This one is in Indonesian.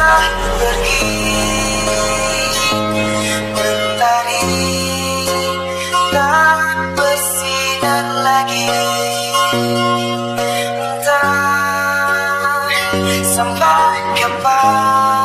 pernah pergi Mentari tak bersinar lagi. Entah sampai kapan